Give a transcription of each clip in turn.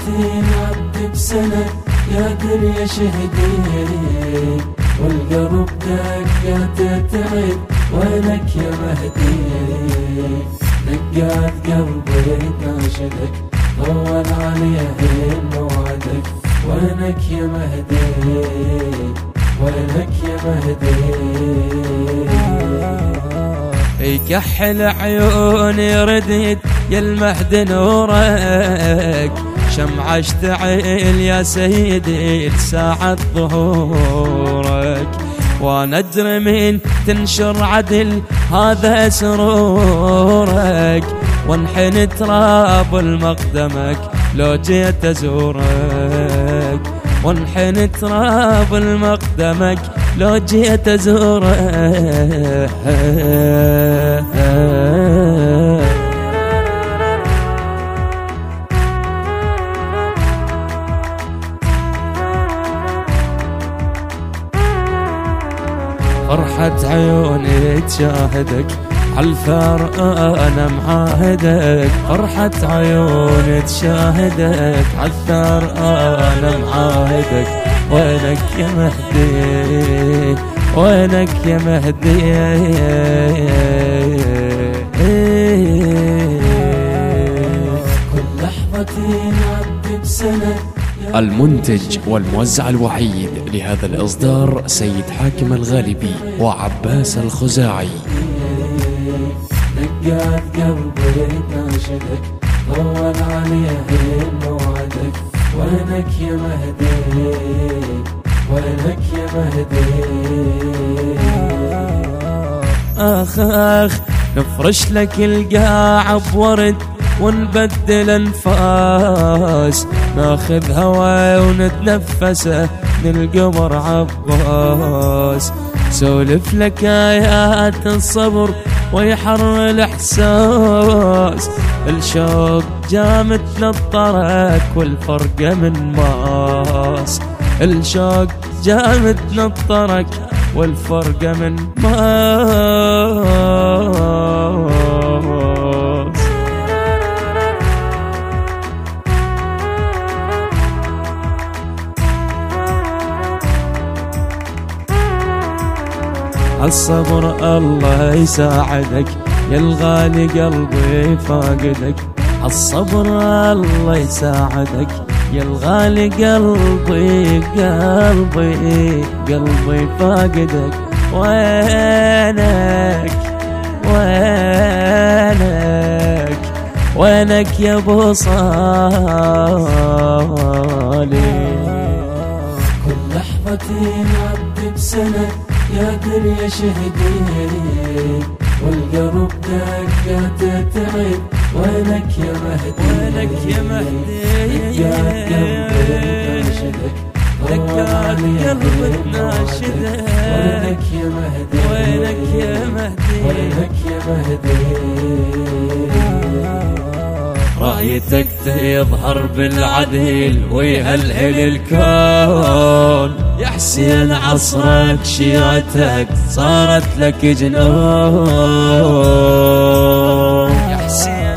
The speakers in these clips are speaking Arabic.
عبد بسنة يا دنيا شهدي والقلب دقات تعب وينك يا مهدي. دقات قلبي ناشدك طول عليه موعدك. وينك يا مهدي؟ وينك يا مهدي؟ يكحل عيوني رديت يالمهدي نورك شمعة اشتعل يا سيدي لساعة ظهورك. وأنا ادري من تنشر عدل هذا سرورك. وانحن تراب المقدمك لو جيت ازورك وانحن تراب المقدمك لو جيت ازورك فرحة عيوني تشاهدك. عالثار أنا معاهدك. فرحة عيوني تشاهدك. عالثار أنا معاهدك. وينك يا مهدي؟ وينك يا مهدي؟ كل لحظة عبد بسنة المنتج والموزع الوحيد لهذا الإصدار سيد حاكم الغالبي وعباس الخزاعي. دقات قلبي ناشدك طول عليه موعدك. وينك يا مهدي؟ وينك يا مهدي؟ آخ آخ نفرش لك القاع بورد. ونبدل أنفاس ناخذ هوا ونتنفسه من القمر عباس. سولف لك آيات الصبر ويحر الإحساس. الشوق جامد نطرك والفرقه من ماس. الشوق جامد نطرك والفرقه من ماس. الصبر الله يساعدك يا الغالي قلبي فاقدك. الصبر الله يساعدك يا الغالي قلبي قلبي قلبي فاقدك. وينك؟ وينك؟ وينك يا أبو صالح؟ كل لحظة عبد بسنة يا دنيا شهدي والقلب دقات تعب وينك يا مهدي؟ وينك يا مهدي؟ دقات قلبي ناشدك ناشدك. وينك يا مهدي؟ وينك يا مهدي؟ وينك يا مهدي؟ رأيتك تظهر بالعدل ويهلهل الكون. يا حسين عصرك شيعتك صارت لك جنون. يا حسين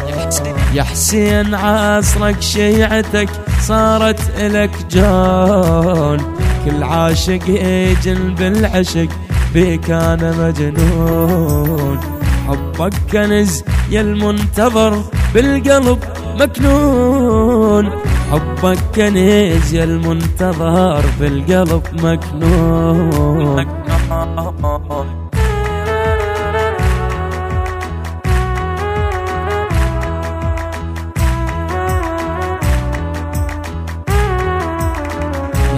يا حسين. عصرك شيعتك صارت لك جون كل عاشق يجن بالعشق بيك أنا مجنون. حبك كنز يا المنتظر بالقلب مكنون. حبك كنز يا المنتظر بالقلب مكنون.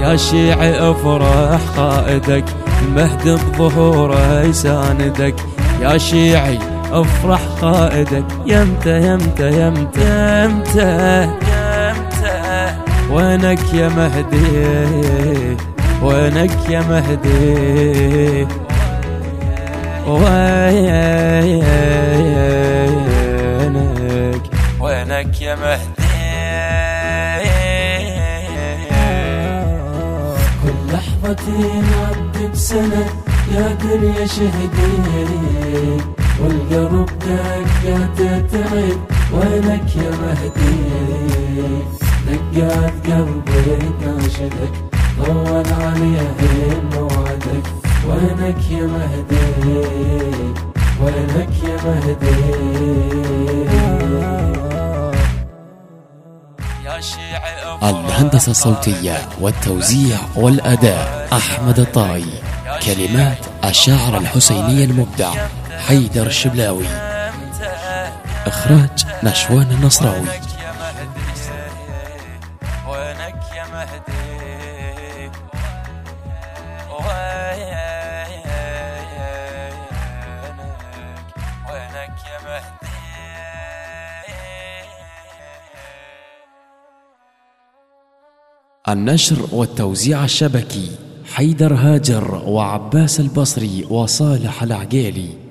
يا شيعي افرح قائدك المهد بظهوره يساندك يا شيعي افرح قائدك يمتى يمتى يمتى يمتى يمتى. وينك يا مهدي وينك يا مهدي. وينك وينك يا مهدي. كل لحظة عبد بسنة يا دنيا شهدي. والقلب دقات تعب وينك يا مهدي. دقات قلبي تناشدك طول عليها موعدك. وينك يا مهدي؟ وينك يا مهدي؟ يا شيعي الهندسة الصوتية والتوزيع والأداء أحمد الطاي كلمات الشاعر الحسيني المبدع حيدر الشبلاوي. إخراج نشوان النصراوي. النشر والتوزيع الشبكي حيدر هاجر وعباس البصري وصالح العقيلي.